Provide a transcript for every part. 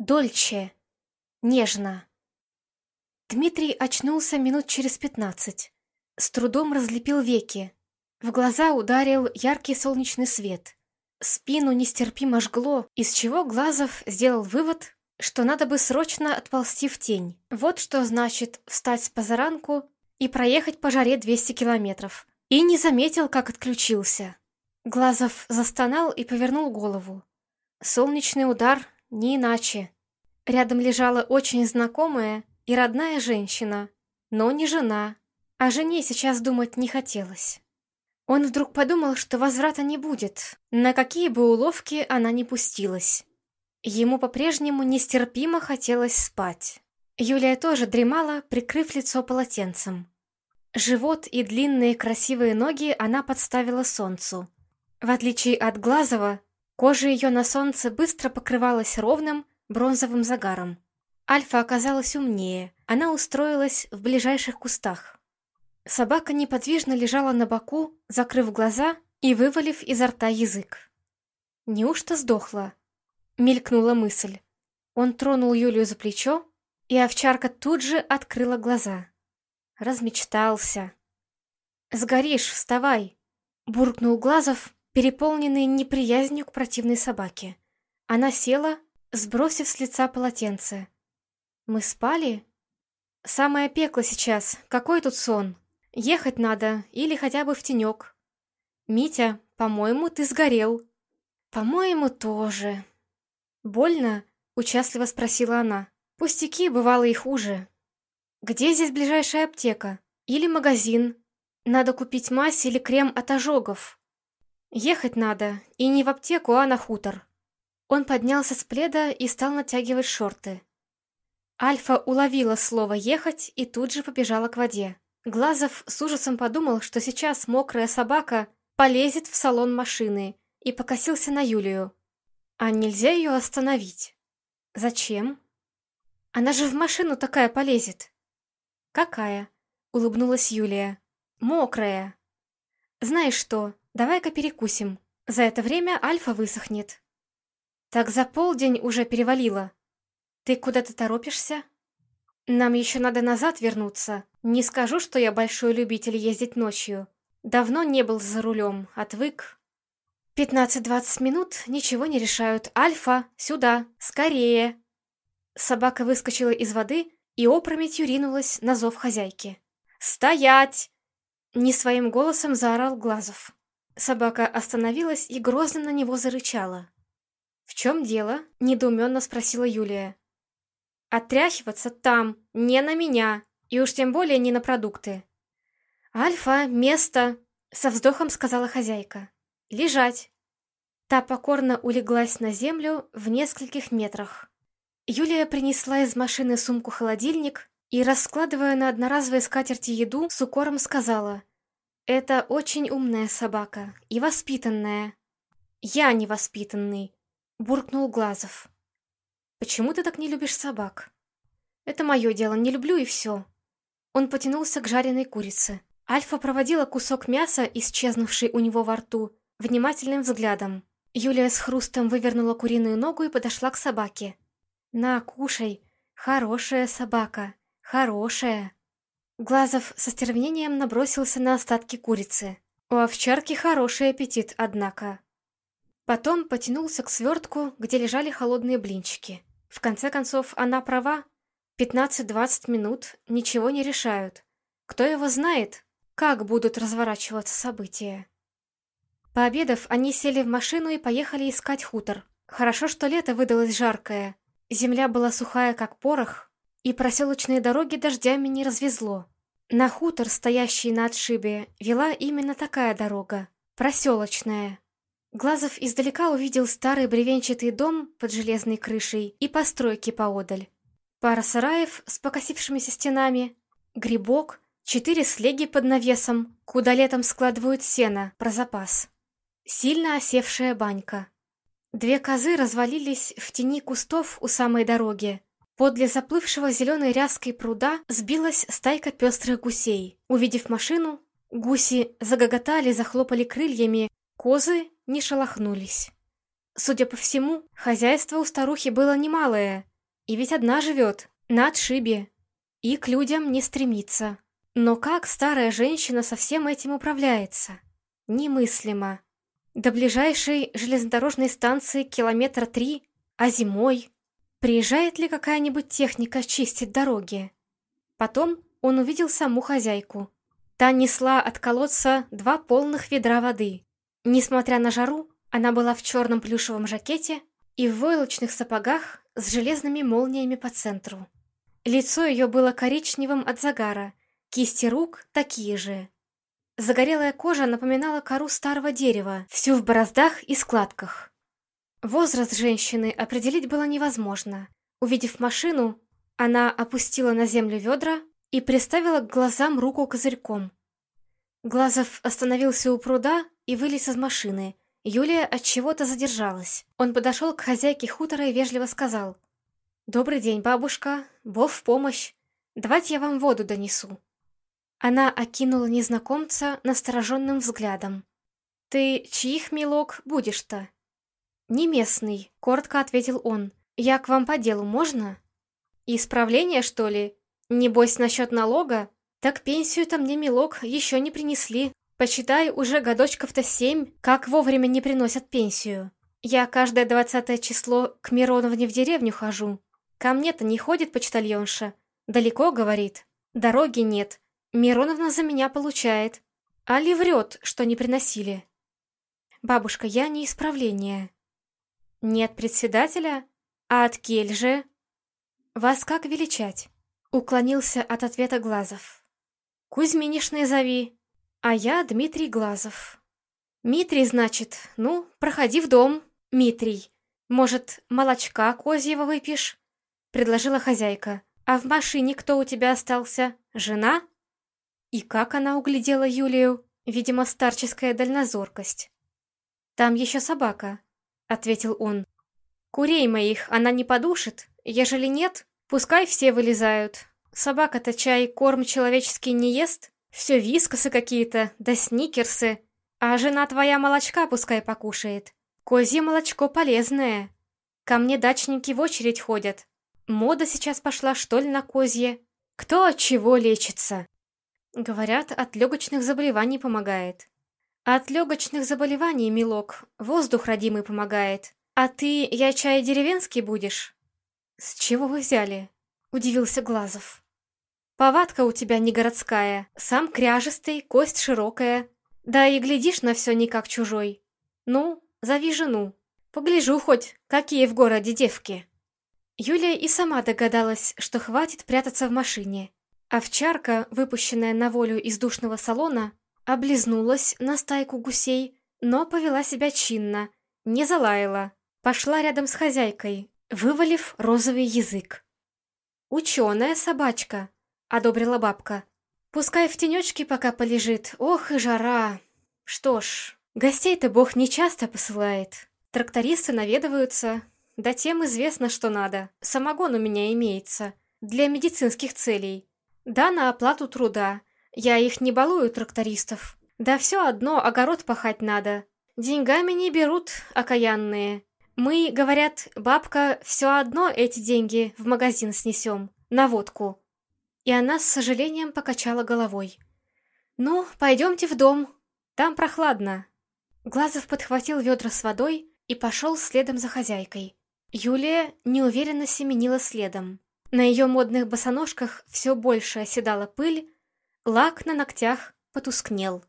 Дольче. Нежно. Дмитрий очнулся минут через пятнадцать. С трудом разлепил веки. В глаза ударил яркий солнечный свет. Спину нестерпимо жгло, из чего Глазов сделал вывод, что надо бы срочно отползти в тень. Вот что значит встать с позаранку и проехать по жаре 200 километров. И не заметил, как отключился. Глазов застонал и повернул голову. Солнечный удар не иначе. Рядом лежала очень знакомая и родная женщина, но не жена. О жене сейчас думать не хотелось. Он вдруг подумал, что возврата не будет, на какие бы уловки она ни пустилась. Ему по-прежнему нестерпимо хотелось спать. Юлия тоже дремала, прикрыв лицо полотенцем. Живот и длинные красивые ноги она подставила солнцу. В отличие от Глазова, кожа ее на солнце быстро покрывалась ровным бронзовым загаром. Альфа оказалась умнее, она устроилась в ближайших кустах. Собака неподвижно лежала на боку, закрыв глаза и вывалив изо рта язык. Неужто сдохла? Мелькнула мысль. Он тронул Юлию за плечо, и овчарка тут же открыла глаза. Размечтался. «Сгоришь, вставай!» — буркнул Глазов, переполненный неприязнью к противной собаке. Она села, сбросив с лица полотенце. «Мы спали?» «Самое пекло сейчас. Какой тут сон? Ехать надо или хотя бы в тенек». «Митя, по-моему, ты сгорел». «По-моему, тоже», «Больно?» — участливо спросила она. «Пустяки, бывало и хуже. Где здесь ближайшая аптека? Или магазин? Надо купить мазь или крем от ожогов. Ехать надо, и не в аптеку, а на хутор». Он поднялся с пледа и стал натягивать шорты. Альфа уловила слово «ехать» и тут же побежала к воде. Глазов с ужасом подумал, что сейчас мокрая собака полезет в салон машины, и покосился на Юлию. А нельзя ее остановить? Зачем? Она же в машину такая полезет. Какая? Улыбнулась Юлия. Мокрая. Знаешь что, давай-ка перекусим. За это время Альфа высохнет. Так за полдень уже перевалило. Ты куда-то торопишься? Нам еще надо назад вернуться. Не скажу, что я большой любитель ездить ночью. Давно не был за рулем, отвык. «Пятнадцать-двадцать минут ничего не решают. Альфа, сюда, скорее!» Собака выскочила из воды и опрометью ринулась на зов хозяйки. «Стоять!» Не своим голосом заорал Глазов. Собака остановилась и грозно на него зарычала. «В чем дело?» — недоуменно спросила Юлия. «Отряхиваться там, не на меня, и уж тем более не на продукты». «Альфа, место!» — со вздохом сказала хозяйка. «Лежать!» Та покорно улеглась на землю в нескольких метрах. Юлия принесла из машины сумку-холодильник и, раскладывая на одноразовой скатерти еду, с укором сказала «Это очень умная собака и воспитанная». «Я невоспитанный», — буркнул Глазов. «Почему ты так не любишь собак?» «Это мое дело, не люблю и все». Он потянулся к жареной курице. Альфа проводила кусок мяса, исчезнувший у него во рту, внимательным взглядом. Юлия с хрустом вывернула куриную ногу и подошла к собаке. «На, кушай. Хорошая собака. Хорошая». Глазов со стервенением набросился на остатки курицы. У овчарки хороший аппетит, однако. Потом потянулся к свертку, где лежали холодные блинчики. В конце концов, она права. 15-20 минут ничего не решают. Кто его знает, как будут разворачиваться события. Пообедав, они сели в машину и поехали искать хутор. Хорошо, что лето выдалось жаркое. Земля была сухая, как порох, и проселочные дороги дождями не развезло. На хутор, стоящий на отшибе, вела именно такая дорога. Проселочная. Глазов издалека увидел старый бревенчатый дом под железной крышей и постройки поодаль. Пара сараев с покосившимися стенами, грибок, четыре слеги под навесом, куда летом складывают сено про запас. Сильно осевшая банька. Две козы развалились в тени кустов у самой дороги. Подле заплывшего зеленой ряской пруда сбилась стайка пестрых гусей. Увидев машину, гуси загоготали, захлопали крыльями, козы не шелохнулись. Судя по всему, хозяйство у старухи было немалое, и ведь одна живет, на отшибе, и к людям не стремится. Но как старая женщина со всем этим управляется? Немыслимо. До ближайшей железнодорожной станции километра три, а зимой? Приезжает ли какая-нибудь техника чистить дороги? Потом он увидел саму хозяйку. Та несла от колодца два полных ведра воды. Несмотря на жару, она была в черном плюшевом жакете и в войлочных сапогах с железными молниями по центру. Лицо ее было коричневым от загара, кисти рук такие же. Загорелая кожа напоминала кору старого дерева, всю в бороздах и складках. Возраст женщины определить было невозможно. Увидев машину, она опустила на землю ведра и приставила к глазам руку козырьком. Глазов остановился у пруда и вылез из машины. Юлия от чего-то задержалась. Он подошел к хозяйке хутора и вежливо сказал. «Добрый день, бабушка. Бог в помощь. Давайте я вам воду донесу». Она окинула незнакомца настороженным взглядом. «Ты чьих, милок, будешь-то?» «Не местный», — коротко ответил он. «Я к вам по делу, можно?» «Исправление, что ли? Небось, насчет налога? Так пенсию-то мне, милок, еще не принесли. Почитай, уже годочков-то семь, как вовремя не приносят пенсию. Я каждое двадцатое число к Мироновне в деревню хожу. Ко мне-то не ходит почтальонша. Далеко, говорит. Дороги нет. Мироновна за меня получает. Али врет, что не приносили. Бабушка, я не исправление. Нет председателя? А от кель же? Вас как величать? Уклонился от ответа Глазов. Кузьминишной зови. А я Дмитрий Глазов. Митрий, значит. Ну, проходи в дом, Митрий. Может, молочка козьего выпьешь? Предложила хозяйка. А в машине кто у тебя остался? Жена? И как она углядела Юлию? Видимо, старческая дальнозоркость. Там еще собака, ответил он. Курей моих она не подушит? Ежели нет, Пускай все вылезают. Собака-то чай корм человеческий не ест. Все вискосы какие-то, да сникерсы. А жена твоя молочка пускай покушает. Козье молочко полезное. Ко мне дачники в очередь ходят. Мода сейчас пошла, что ли, на козье? Кто от чего лечится? Говорят, от легочных заболеваний помогает. От легочных заболеваний, милок, воздух родимый помогает. А ты, я чай деревенский будешь? «С чего вы взяли?» — удивился Глазов. «Повадка у тебя не городская, сам кряжестый, кость широкая. Да и глядишь на все не как чужой. Ну, зови жену. Погляжу хоть, какие в городе девки». Юлия и сама догадалась, что хватит прятаться в машине. Овчарка, выпущенная на волю из душного салона, облизнулась на стайку гусей, но повела себя чинно, не залаяла. Пошла рядом с хозяйкой, вывалив розовый язык. «Ученая собачка», — одобрила бабка. «Пускай в тенечке пока полежит. Ох и жара! Что ж, гостей-то бог не часто посылает. Трактористы наведываются, да тем известно, что надо. Самогон у меня имеется. Для медицинских целей. Да, на оплату труда. Я их не балую, трактористов. Да все одно, огород пахать надо. Деньгами не берут, окаянные. Мы, говорят, бабка, все одно эти деньги в магазин снесем, на водку. И она с сожалением покачала головой. Ну, пойдемте в дом, там прохладно. Глазов подхватил ведра с водой и пошел следом за хозяйкой. Юлия неуверенно семенила следом. На ее модных босоножках все больше оседала пыль, лак на ногтях потускнел.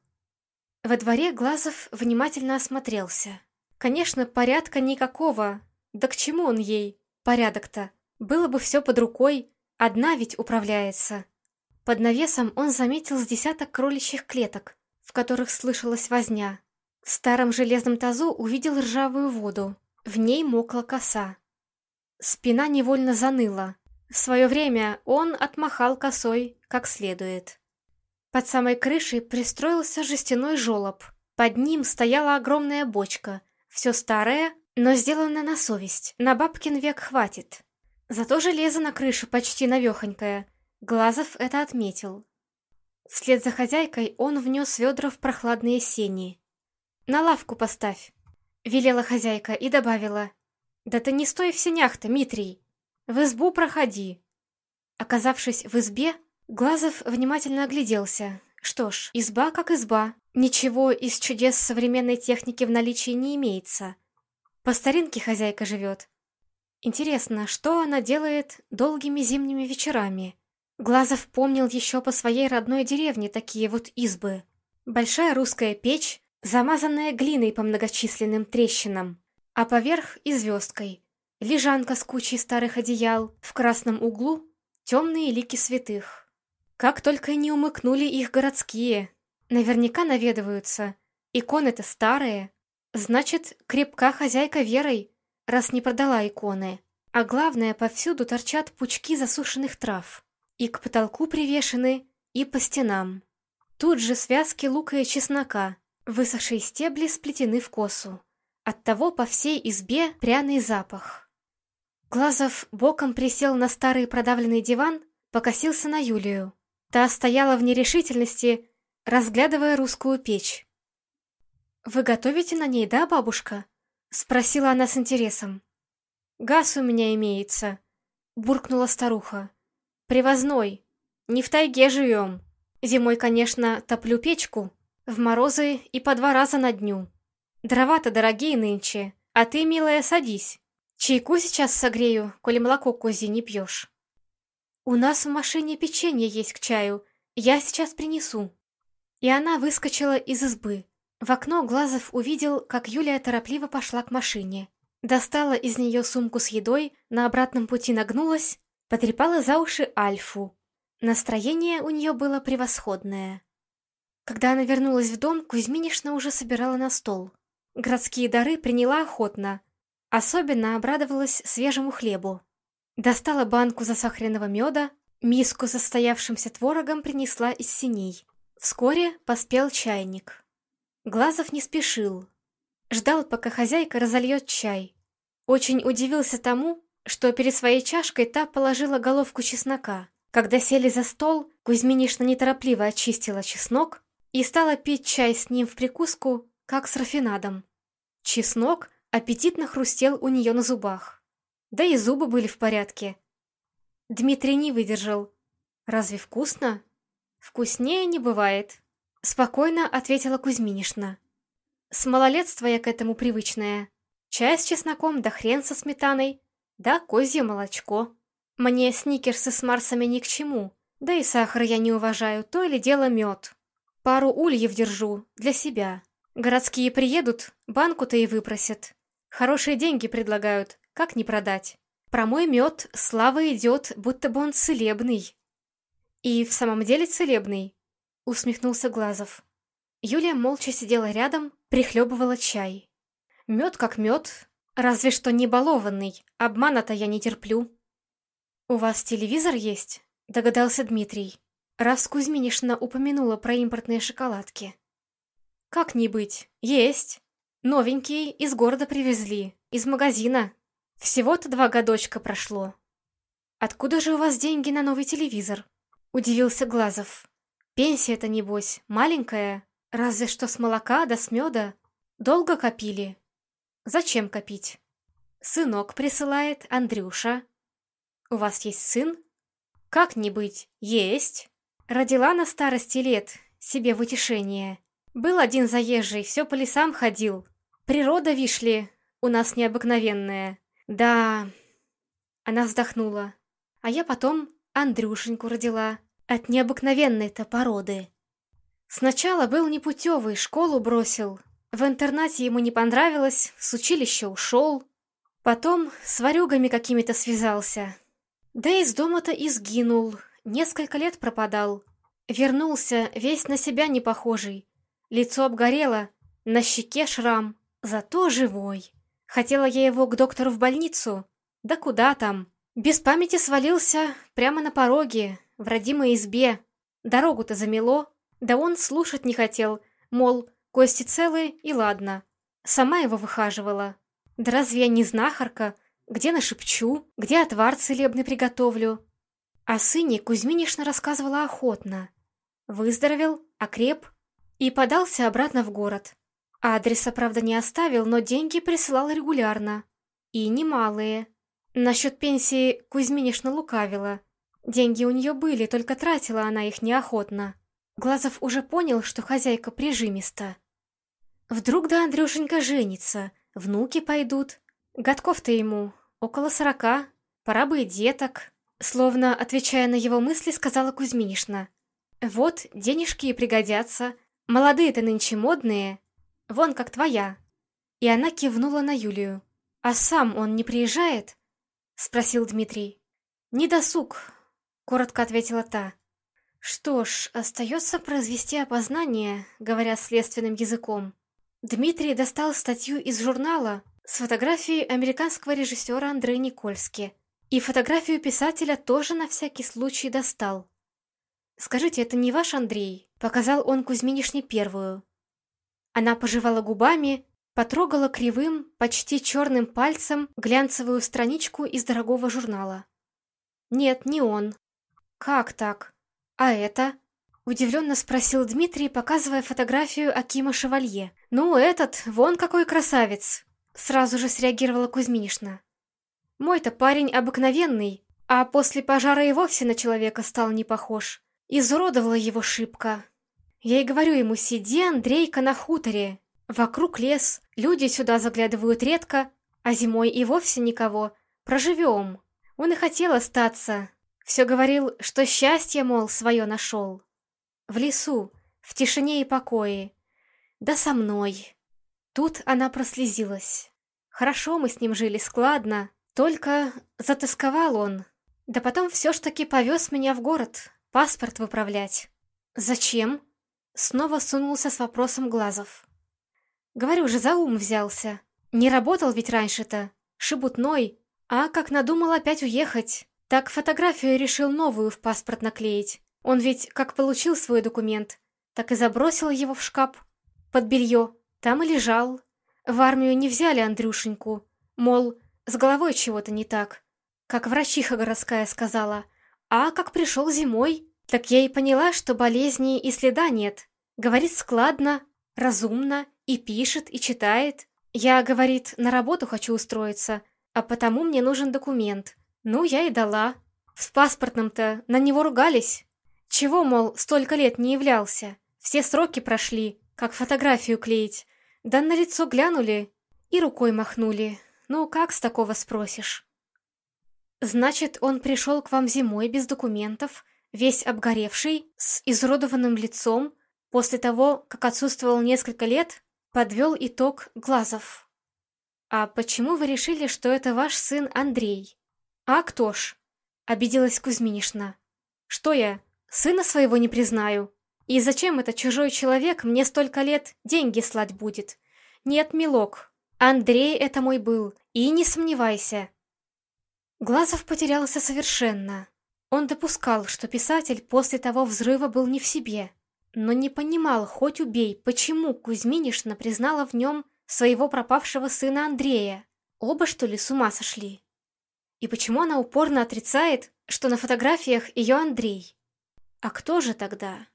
Во дворе Глазов внимательно осмотрелся. Конечно, порядка никакого. Да к чему он ей? Порядок-то. Было бы все под рукой. Одна ведь управляется. Под навесом он заметил с десяток кроличьих клеток, в которых слышалась возня. В старом железном тазу увидел ржавую воду. В ней мокла коса. Спина невольно заныла. В свое время он отмахал косой как следует. Под самой крышей пристроился жестяной желоб. Под ним стояла огромная бочка, все старое, но сделано на совесть. На бабкин век хватит. Зато железо на крыше почти навехонькое. Глазов это отметил. Вслед за хозяйкой он внес ведра в прохладные сени. «На лавку поставь», — велела хозяйка и добавила. «Да ты не стой в сенях-то, Митрий. В избу проходи». Оказавшись в избе, Глазов внимательно огляделся. Что ж, изба как изба. Ничего из чудес современной техники в наличии не имеется. По старинке хозяйка живет. Интересно, что она делает долгими зимними вечерами? Глазов помнил еще по своей родной деревне такие вот избы. Большая русская печь, замазанная глиной по многочисленным трещинам, а поверх и звездкой. Лежанка с кучей старых одеял, в красном углу темные лики святых. Как только не умыкнули их городские. Наверняка наведываются. Иконы-то старые. Значит, крепка хозяйка верой, раз не продала иконы. А главное, повсюду торчат пучки засушенных трав. И к потолку привешены, и по стенам. Тут же связки лука и чеснока, высохшие стебли сплетены в косу. Оттого по всей избе пряный запах. Глазов боком присел на старый продавленный диван, покосился на Юлию. Та стояла в нерешительности, разглядывая русскую печь. «Вы готовите на ней, да, бабушка?» — спросила она с интересом. «Газ у меня имеется», — буркнула старуха. «Привозной. Не в тайге живем. Зимой, конечно, топлю печку, в морозы и по два раза на дню. Дрова-то дорогие нынче, а ты, милая, садись. Чайку сейчас согрею, коли молоко козье не пьешь». «У нас в машине печенье есть к чаю. Я сейчас принесу». И она выскочила из избы. В окно Глазов увидел, как Юлия торопливо пошла к машине. Достала из нее сумку с едой, на обратном пути нагнулась, потрепала за уши Альфу. Настроение у нее было превосходное. Когда она вернулась в дом, Кузьминишна уже собирала на стол. Городские дары приняла охотно. Особенно обрадовалась свежему хлебу. Достала банку засахаренного меда, миску с состоявшимся творогом принесла из синей. Вскоре поспел чайник. Глазов не спешил. Ждал, пока хозяйка разольет чай. Очень удивился тому, что перед своей чашкой та положила головку чеснока. Когда сели за стол, Кузьминишна неторопливо очистила чеснок и стала пить чай с ним в прикуску, как с рафинадом. Чеснок аппетитно хрустел у нее на зубах. Да и зубы были в порядке. Дмитрий не выдержал. «Разве вкусно?» «Вкуснее не бывает», — спокойно ответила Кузьминишна. «С малолетства я к этому привычная. Чай с чесноком, да хрен со сметаной, да козье молочко. Мне сникерсы с Марсами ни к чему, да и сахар я не уважаю, то или дело мед. Пару ульев держу, для себя. Городские приедут, банку-то и выпросят. Хорошие деньги предлагают, как не продать? Про мой мед слава идет, будто бы он целебный. И в самом деле целебный, усмехнулся Глазов. Юлия молча сидела рядом, прихлебывала чай. Мед как мед, разве что не балованный, обмана-то я не терплю. «У вас телевизор есть?» — догадался Дмитрий. Раз Кузьминишна упомянула про импортные шоколадки. «Как не быть? Есть. Новенькие из города привезли, из магазина. Всего-то два годочка прошло. Откуда же у вас деньги на новый телевизор? Удивился Глазов. Пенсия-то, небось, маленькая. Разве что с молока да с меда. Долго копили? Зачем копить? Сынок присылает, Андрюша. У вас есть сын? Как не быть? Есть. Родила на старости лет, себе в утешение. Был один заезжий, все по лесам ходил. Природа, вишли, у нас необыкновенная. Да, она вздохнула. А я потом Андрюшеньку родила. От необыкновенной-то породы. Сначала был непутевый, школу бросил. В интернате ему не понравилось, с училища ушел. Потом с варюгами какими-то связался. Да из дома-то и. Несколько лет пропадал. Вернулся, весь на себя не похожий. Лицо обгорело, на щеке шрам, зато живой. Хотела я его к доктору в больницу. Да куда там? Без памяти свалился прямо на пороге, в родимой избе. Дорогу-то замело. Да он слушать не хотел, мол, кости целые и ладно. Сама его выхаживала. Да разве я не знахарка? Где нашепчу? Где отвар целебный приготовлю? О сыне Кузьминишна рассказывала охотно. Выздоровел, окреп и подался обратно в город. Адреса, правда, не оставил, но деньги присылал регулярно. И немалые. Насчет пенсии Кузьминишна лукавила. Деньги у нее были, только тратила она их неохотно. Глазов уже понял, что хозяйка прижимиста. Вдруг да Андрюшенька женится, внуки пойдут. Годков-то ему около сорока, пора бы и деток. Словно, отвечая на его мысли, сказала Кузьминишна. Вот, денежки и пригодятся. Молодые-то нынче модные. Вон как твоя. И она кивнула на Юлию. «А сам он не приезжает?» — спросил Дмитрий. «Не досуг», — коротко ответила та. Что ж, остается произвести опознание, говоря следственным языком. Дмитрий достал статью из журнала с фотографией американского режиссера Андрея Никольски. И фотографию писателя тоже на всякий случай достал. «Скажите, это не ваш Андрей?» — показал он Кузьминишне первую. Она пожевала губами, потрогала кривым, почти черным пальцем глянцевую страничку из дорогого журнала. «Нет, не он». «Как так?» «А это?» — удивленно спросил Дмитрий, показывая фотографию Акима Шевалье. «Ну, этот, вон какой красавец!» Сразу же среагировала Кузьминишна. «Мой-то парень обыкновенный, а после пожара и вовсе на человека стал не похож. Изуродовала его шибко. Я и говорю ему, сиди, Андрейка, на хуторе. Вокруг лес, люди сюда заглядывают редко, а зимой и вовсе никого. Проживем. Он и хотел остаться, все говорил, что счастье, мол, свое нашел. В лесу, в тишине и покое. Да со мной. Тут она прослезилась. Хорошо мы с ним жили, складно. Только затасковал он. Да потом все ж таки повез меня в город, паспорт выправлять. Зачем? Снова сунулся с вопросом Глазов. Говорю же, за ум взялся. Не работал ведь раньше-то, шебутной, а как надумал опять уехать. Так фотографию решил новую в паспорт наклеить. Он ведь как получил свой документ, так и забросил его в шкаф. Под белье. Там и лежал. В армию не взяли Андрюшеньку. Мол, с головой чего-то не так. Как врачиха городская сказала. А как пришел зимой, так я и поняла, что болезни и следа нет. Говорит складно, разумно, и пишет, и читает. Я, говорит, на работу хочу устроиться, а потому мне нужен документ. Ну, я и дала. В паспортном-то на него ругались. Чего, мол, столько лет не являлся? Все сроки прошли, как фотографию клеить. Да на лицо глянули и рукой махнули. Ну, как с такого спросишь? Значит, он пришел к вам зимой без документов, весь обгоревший, с изуродованным лицом, после того, как отсутствовал несколько лет, подвел итог Глазов. А почему вы решили, что это ваш сын Андрей? «А кто ж?» — обиделась Кузьминишна. «Что я, сына своего не признаю? И зачем этот чужой человек мне столько лет деньги слать будет? Нет, милок, Андрей это мой был, и не сомневайся». Глазов потерялся совершенно. Он допускал, что писатель после того взрыва был не в себе, но не понимал, хоть убей, почему Кузьминишна признала в нем своего пропавшего сына Андрея. Оба, что ли, с ума сошли? И почему она упорно отрицает, что на фотографиях ее Андрей? А кто же тогда?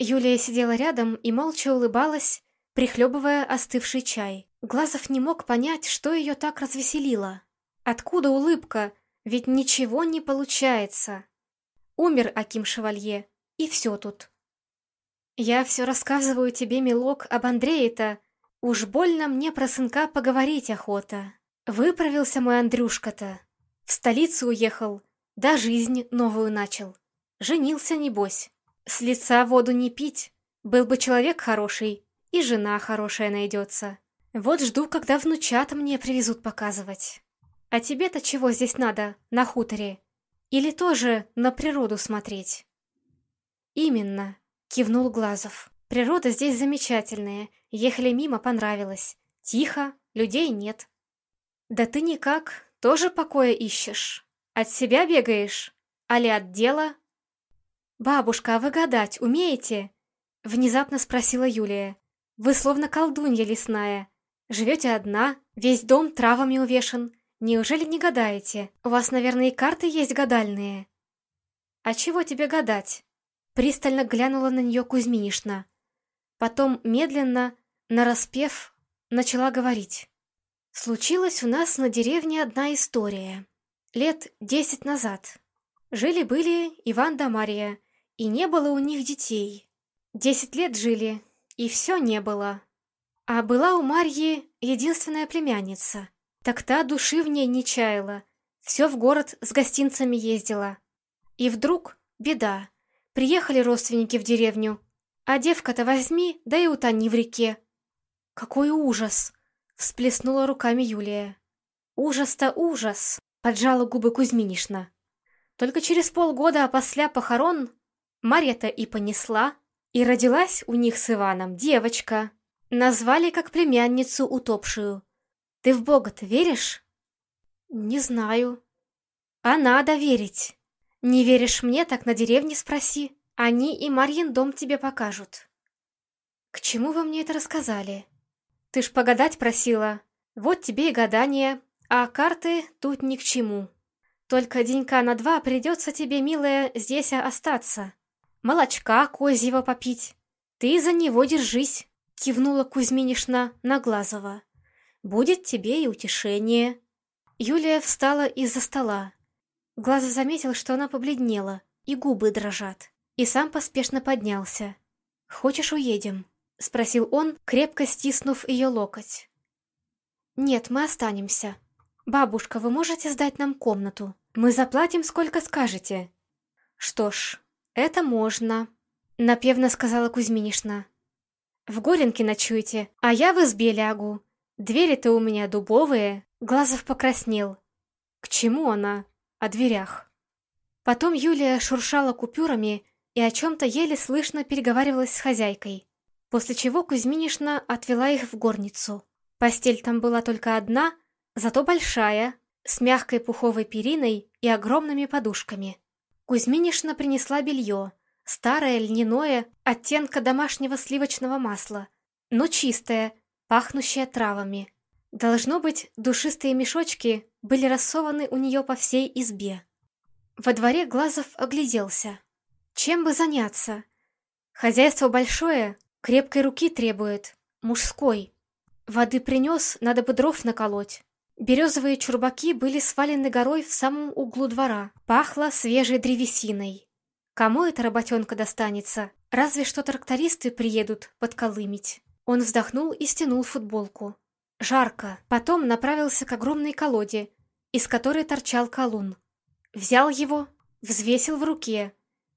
Юлия сидела рядом и молча улыбалась, прихлебывая остывший чай. Глазов не мог понять, что ее так развеселило. Откуда улыбка? Ведь ничего не получается. Умер Аким Шевалье, и все тут. Я все рассказываю тебе, милок, об Андрее-то. Уж больно мне про сынка поговорить охота. Выправился мой Андрюшка-то. В столицу уехал, да жизнь новую начал. Женился, небось. С лица воду не пить. Был бы человек хороший, и жена хорошая найдется. Вот жду, когда внучата мне привезут показывать. А тебе-то чего здесь надо, на хуторе? Или тоже на природу смотреть? Именно, кивнул Глазов. Природа здесь замечательная, ехали мимо, понравилось. Тихо, людей нет. «Да ты никак, тоже покоя ищешь. От себя бегаешь? Али от дела?» «Бабушка, а вы гадать умеете?» Внезапно спросила Юлия. «Вы словно колдунья лесная. Живете одна, весь дом травами увешан. Неужели не гадаете? У вас, наверное, и карты есть гадальные». «А чего тебе гадать?» Пристально глянула на нее Кузьминишна. Потом медленно, нараспев, начала говорить. Случилась у нас на деревне одна история. Лет десять назад. Жили-были Иван да Мария, и не было у них детей. Десять лет жили, и все не было. А была у Марьи единственная племянница. Так та души в ней не чаяла, все в город с гостинцами ездила. И вдруг беда. Приехали родственники в деревню, а девка-то возьми, да и утони в реке. Какой ужас! Всплеснула руками Юлия. Ужас-то ужас! Поджала губы Кузьминишна. Только через полгода после похорон Марья-то и понесла, и родилась у них с Иваном девочка. Назвали как племянницу утопшую. Ты в Бога-то веришь? Не знаю. А надо верить. Не веришь мне, так на деревне спроси. Они и Марьин дом тебе покажут. К чему вы мне это рассказали? Ты ж погадать просила. Вот тебе и гадание, а карты тут ни к чему. Только денька на два придется тебе, милая, здесь остаться. Молочка козьего попить. Ты за него держись, кивнула Кузьминишна на Глазова. Будет тебе и утешение. Юлия встала из-за стола. Глазов заметил, что она побледнела, и губы дрожат, и сам поспешно поднялся. «Хочешь, уедем?» — спросил он, крепко стиснув ее локоть. «Нет, мы останемся. Бабушка, вы можете сдать нам комнату? Мы заплатим, сколько скажете». «Что ж, это можно», — напевно сказала Кузьминишна. «В Горенке ночуйте, а я в избе лягу. Двери-то у меня дубовые». Глазов покраснел. К чему она? О дверях. Потом Юлия шуршала купюрами и о чем-то еле слышно переговаривалась с хозяйкой, после чего Кузьминишна отвела их в горницу. Постель там была только одна, зато большая, с мягкой пуховой периной и огромными подушками. Кузьминишна принесла белье, старое, льняное, оттенка домашнего сливочного масла, но чистое, пахнущее травами. Должно быть, душистые мешочки были рассованы у нее по всей избе. Во дворе Глазов огляделся. Чем бы заняться? Хозяйство большое, крепкой руки требует, мужской. Воды принес, надо бы дров наколоть. Березовые чурбаки были свалены горой в самом углу двора. Пахло свежей древесиной. Кому эта работенка достанется? Разве что трактористы приедут подколымить. Он вздохнул и стянул футболку. Жарко. Потом направился к огромной колоде, из которой торчал колун. Взял его, взвесил в руке.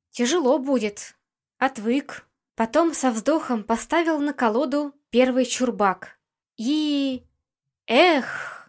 Тяжело будет. Отвык. Потом со вздохом поставил на колоду первый чурбак. И... Эх!